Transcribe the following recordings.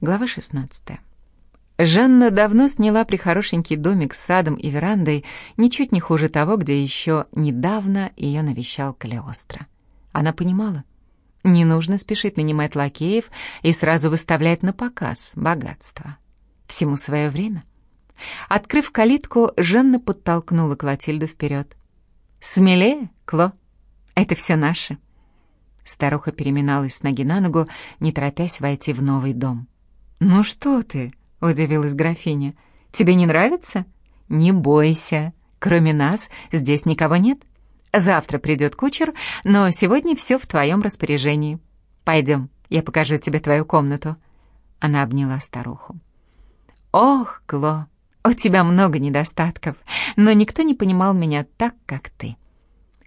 Глава 16. Жанна давно сняла прихорошенький домик с садом и верандой, ничуть не хуже того, где еще недавно ее навещал Калиостро. Она понимала, не нужно спешить нанимать лакеев и сразу выставлять на показ богатство. Всему свое время. Открыв калитку, Жанна подтолкнула Клотильду вперед. «Смелее, Кло, это все наше». Старуха переминалась с ноги на ногу, не торопясь войти в новый дом. «Ну что ты?» — удивилась графиня. «Тебе не нравится?» «Не бойся. Кроме нас здесь никого нет. Завтра придет кучер, но сегодня все в твоем распоряжении. Пойдем, я покажу тебе твою комнату». Она обняла старуху. «Ох, Кло, у тебя много недостатков, но никто не понимал меня так, как ты».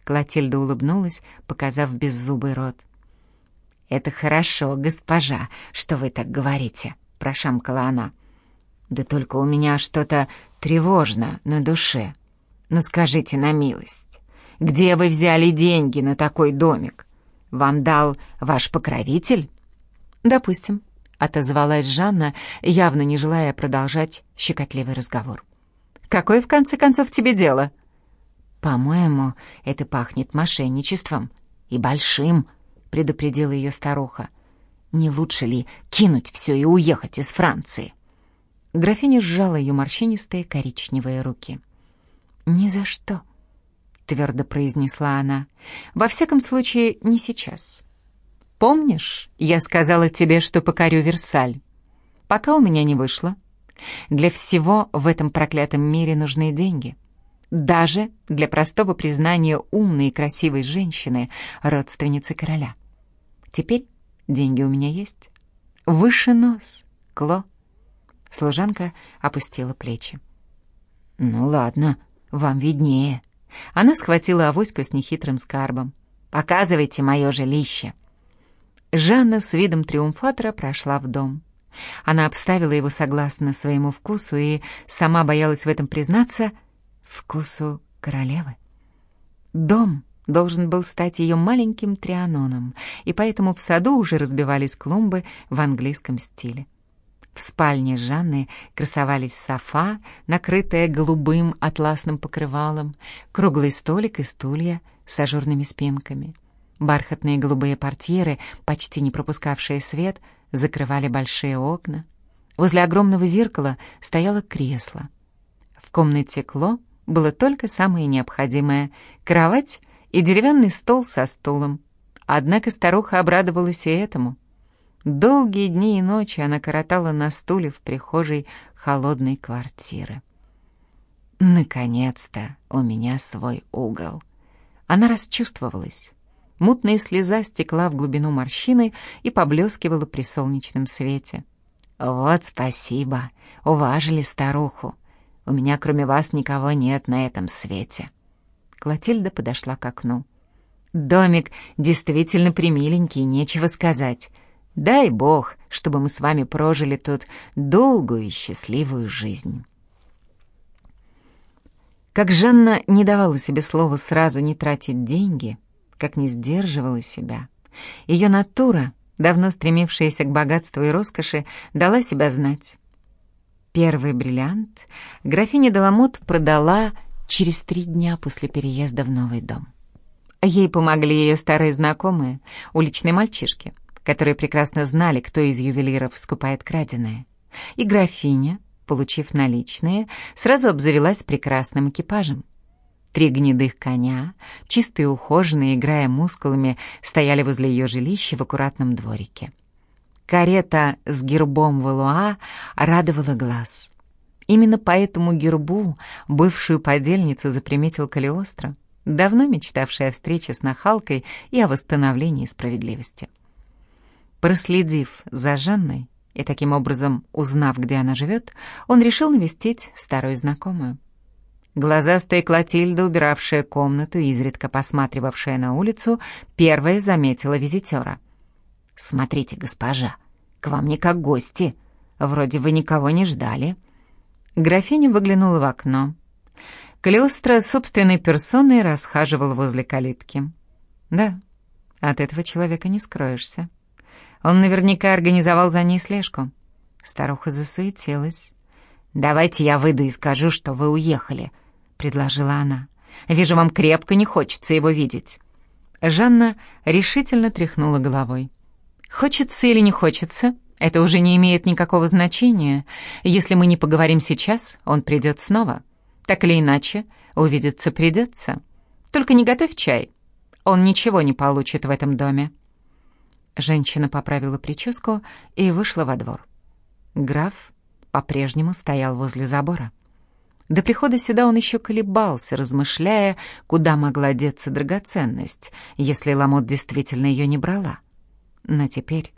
Клотильда улыбнулась, показав беззубый рот. «Это хорошо, госпожа, что вы так говорите», прошамкала она. «Да только у меня что-то тревожно на душе. Ну скажите на милость, где вы взяли деньги на такой домик? Вам дал ваш покровитель?» «Допустим», — отозвалась Жанна, явно не желая продолжать щекотливый разговор. «Какое, в конце концов, тебе дело?» «По-моему, это пахнет мошенничеством. И большим», — предупредила ее старуха. Не лучше ли кинуть все и уехать из Франции? Графиня сжала ее морщинистые коричневые руки. «Ни за что», — твердо произнесла она. «Во всяком случае, не сейчас. Помнишь, я сказала тебе, что покорю Версаль? Пока у меня не вышло. Для всего в этом проклятом мире нужны деньги. Даже для простого признания умной и красивой женщины, родственницы короля. Теперь Деньги у меня есть. Выше нос, Кло. Служанка опустила плечи. Ну ладно, вам виднее. Она схватила авоську с нехитрым скарбом. Показывайте мое жилище. Жанна с видом триумфатора прошла в дом. Она обставила его согласно своему вкусу и сама боялась в этом признаться вкусу королевы. Дом должен был стать ее маленьким трианоном, и поэтому в саду уже разбивались клумбы в английском стиле. В спальне Жанны красовались софа, накрытая голубым атласным покрывалом, круглый столик и стулья с ажурными спинками. Бархатные голубые портьеры, почти не пропускавшие свет, закрывали большие окна. Возле огромного зеркала стояло кресло. В комнате Кло было только самое необходимое — кровать и деревянный стол со стулом. Однако старуха обрадовалась и этому. Долгие дни и ночи она коротала на стуле в прихожей холодной квартиры. «Наконец-то у меня свой угол». Она расчувствовалась. Мутная слеза стекла в глубину морщины и поблескивала при солнечном свете. «Вот спасибо, уважили старуху. У меня кроме вас никого нет на этом свете». Клотильда подошла к окну. «Домик действительно примиленький, нечего сказать. Дай бог, чтобы мы с вами прожили тут долгую и счастливую жизнь». Как Жанна не давала себе слова сразу не тратить деньги, как не сдерживала себя, ее натура, давно стремившаяся к богатству и роскоши, дала себя знать. Первый бриллиант графиня Деламот продала через три дня после переезда в новый дом. Ей помогли ее старые знакомые, уличные мальчишки, которые прекрасно знали, кто из ювелиров скупает краденое. И графиня, получив наличные, сразу обзавелась прекрасным экипажем. Три гнедых коня, чистые ухоженные, играя мускулами, стояли возле ее жилища в аккуратном дворике. Карета с гербом Валуа радовала глаз. Именно по этому гербу бывшую подельницу заприметил Калиостро, давно мечтавший о встрече с нахалкой и о восстановлении справедливости. Проследив за Жанной и таким образом узнав, где она живет, он решил навестить старую знакомую. Глазастая Клотильда, убиравшая комнату и изредка посматривавшая на улицу, первая заметила визитера. «Смотрите, госпожа, к вам не как гости. Вроде вы никого не ждали». Графиня выглянула в окно. Калиостро собственной персоной расхаживал возле калитки. Да, от этого человека не скроешься. Он наверняка организовал за ней слежку. Старуха засуетилась. «Давайте я выйду и скажу, что вы уехали», — предложила она. «Вижу, вам крепко не хочется его видеть». Жанна решительно тряхнула головой. «Хочется или не хочется, это уже не имеет никакого значения. Если мы не поговорим сейчас, он придет снова. Так или иначе, увидеться придется. Только не готовь чай. Он ничего не получит в этом доме». Женщина поправила прическу и вышла во двор. Граф по-прежнему стоял возле забора. До прихода сюда он еще колебался, размышляя, куда могла деться драгоценность, если Ламот действительно ее не брала. Но теперь,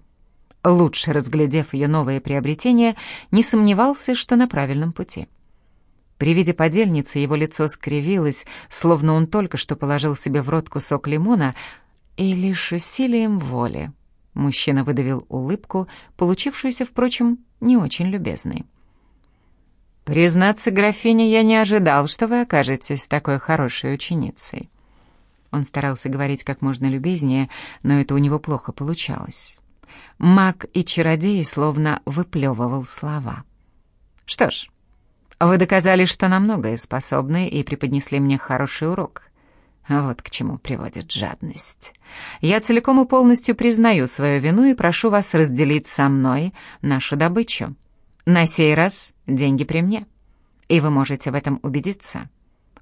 лучше разглядев ее новое приобретение, не сомневался, что на правильном пути. При виде подельницы его лицо скривилось, словно он только что положил себе в рот кусок лимона, и лишь усилием воли мужчина выдавил улыбку, получившуюся, впрочем, не очень любезной. «Признаться, графиня, я не ожидал, что вы окажетесь такой хорошей ученицей». Он старался говорить как можно любезнее, но это у него плохо получалось. Маг и чародей словно выплевывал слова. «Что ж, вы доказали, что на многое способны и преподнесли мне хороший урок. Вот к чему приводит жадность. Я целиком и полностью признаю свою вину и прошу вас разделить со мной нашу добычу. На сей раз деньги при мне, и вы можете в этом убедиться».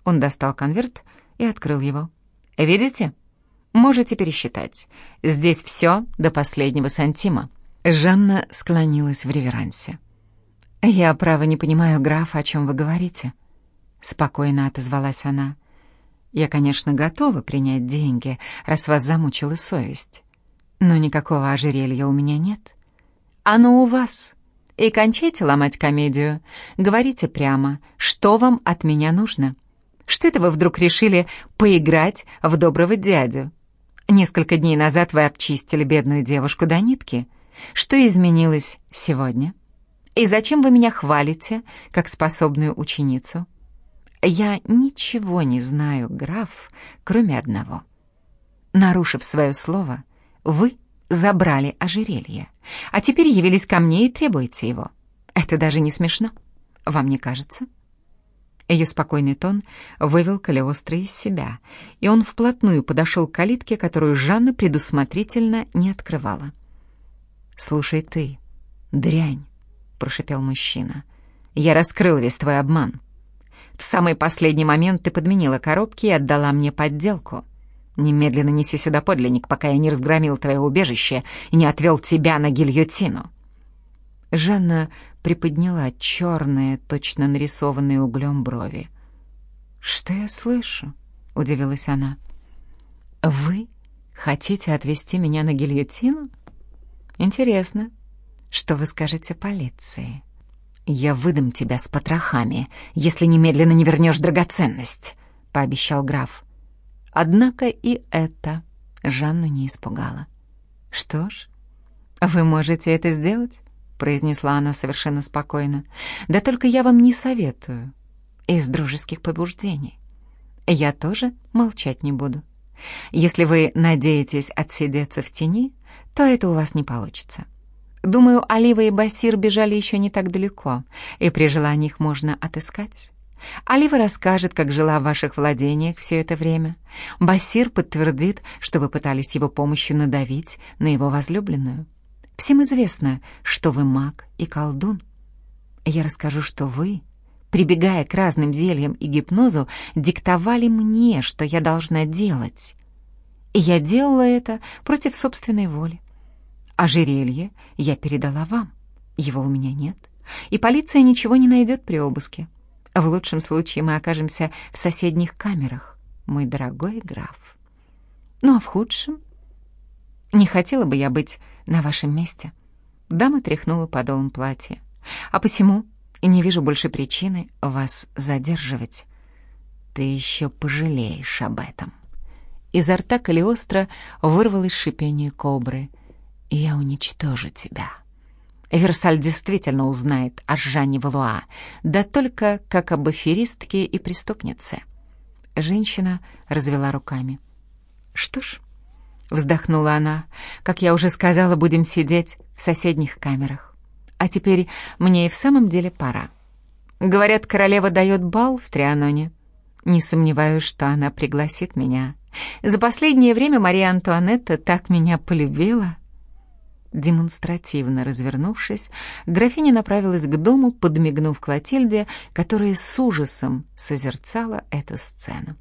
Он достал конверт и открыл его. «Видите? Можете пересчитать. Здесь все до последнего сантима». Жанна склонилась в реверансе. «Я, право, не понимаю, граф, о чем вы говорите?» Спокойно отозвалась она. «Я, конечно, готова принять деньги, раз вас замучила совесть. Но никакого ожерелья у меня нет. Оно у вас. И кончайте ломать комедию. Говорите прямо, что вам от меня нужно. Что это вы вдруг решили поиграть в доброго дядю? Несколько дней назад вы обчистили бедную девушку до нитки. Что изменилось сегодня?» И зачем вы меня хвалите, как способную ученицу? Я ничего не знаю, граф, кроме одного. Нарушив свое слово, вы забрали ожерелье, а теперь явились ко мне и требуете его. Это даже не смешно. Вам не кажется? Ее спокойный тон вывел Калиостро из себя, и он вплотную подошел к калитке, которую Жанна предусмотрительно не открывала. «Слушай ты, дрянь, прошипел мужчина. «Я раскрыл весь твой обман. В самый последний момент ты подменила коробки и отдала мне подделку. Немедленно неси сюда подлинник, пока я не разгромил твое убежище и не отвел тебя на гильотину». Жанна приподняла черные, точно нарисованные углем брови. «Что я слышу?» — удивилась она. «Вы хотите отвезти меня на гильотину? Интересно, что вы скажете полиции? Я выдам тебя с потрохами, если немедленно не вернешь драгоценность, пообещал граф. Однако и это Жанну не испугало. Что ж, вы можете это сделать, произнесла она совершенно спокойно. Да только я вам не советую из дружеских побуждений. Я тоже молчать не буду. Если вы надеетесь отсидеться в тени, то это у вас не получится. Думаю, Олива и Басир бежали еще не так далеко, и при желании их можно отыскать. Олива расскажет, как жила в ваших владениях все это время. Басир подтвердит, что вы пытались его помощью надавить на его возлюбленную. Всем известно, что вы маг и колдун. Я расскажу, что вы, прибегая к разным зельям и гипнозу, диктовали мне, что я должна делать. И я делала это против собственной воли. Ожерелье я передала вам. Его у меня нет. И полиция ничего не найдет при обыске. В лучшем случае мы окажемся в соседних камерах, мой дорогой граф. Ну а в худшем? Не хотела бы я быть на вашем месте. Дама тряхнула подолом платья. А посему не вижу больше причины вас задерживать. Ты еще пожалеешь об этом. Изо рта Калиостро вырвалось шипение кобры — я уничтожу тебя. Версаль действительно узнает о Жанне Валуа, да только как об аферистке и преступнице. Женщина развела руками. «Что ж», — вздохнула она, — «как я уже сказала, будем сидеть в соседних камерах. А теперь мне и в самом деле пора. Говорят, королева дает бал в Трианоне. Не сомневаюсь, что она пригласит меня. За последнее время Мария Антуанетта так меня полюбила. Демонстративно развернувшись, графиня направилась к дому, подмигнув Клотильде, которая с ужасом созерцала эту сцену.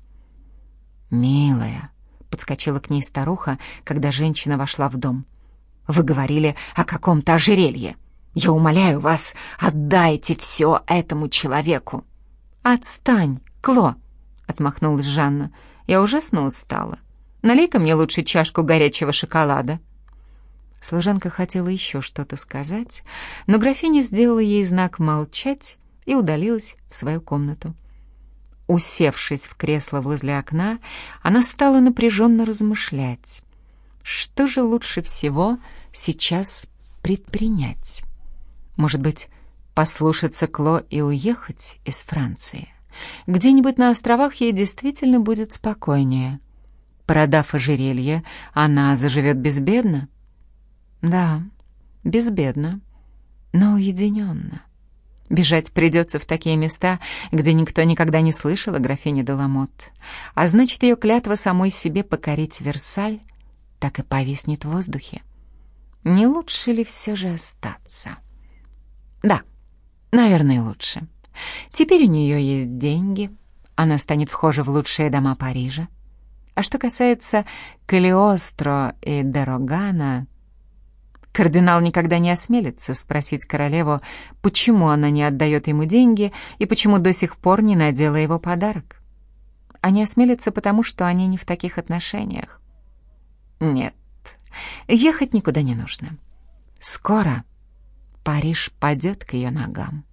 «Милая», — подскочила к ней старуха, когда женщина вошла в дом, — «вы говорили о каком-то ожерелье. Я умоляю вас, отдайте все этому человеку». «Отстань, Кло», — отмахнулась Жанна, — «я ужасно устала. Налей-ка мне лучше чашку горячего шоколада». Служанка хотела еще что-то сказать, но графиня сделала ей знак молчать и удалилась в свою комнату. Усевшись в кресло возле окна, она стала напряженно размышлять. Что же лучше всего сейчас предпринять? Может быть, послушаться Кло и уехать из Франции? Где-нибудь на островах ей действительно будет спокойнее. Продав ожерелье, она заживет безбедно. Да, безбедно, но уединенно. Бежать придется в такие места, где никто никогда не слышал о графине Деламот. А значит, ее клятва самой себе покорить Версаль так и повиснет в воздухе. Не лучше ли все же остаться? Да, наверное, лучше. Теперь у нее есть деньги, она станет вхожа в лучшие дома Парижа. А что касается Калиостро и Дерогана, Кардинал никогда не осмелится спросить королеву, почему она не отдает ему деньги и почему до сих пор не надела его подарок. Не осмелится потому, что они не в таких отношениях. Нет, ехать никуда не нужно. Скоро Париж падет к ее ногам.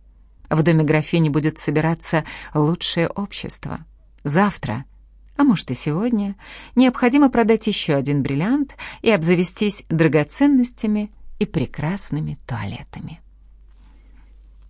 В доме графини будет собираться лучшее общество. Завтра — а может и сегодня, необходимо продать еще один бриллиант и обзавестись драгоценностями и прекрасными туалетами.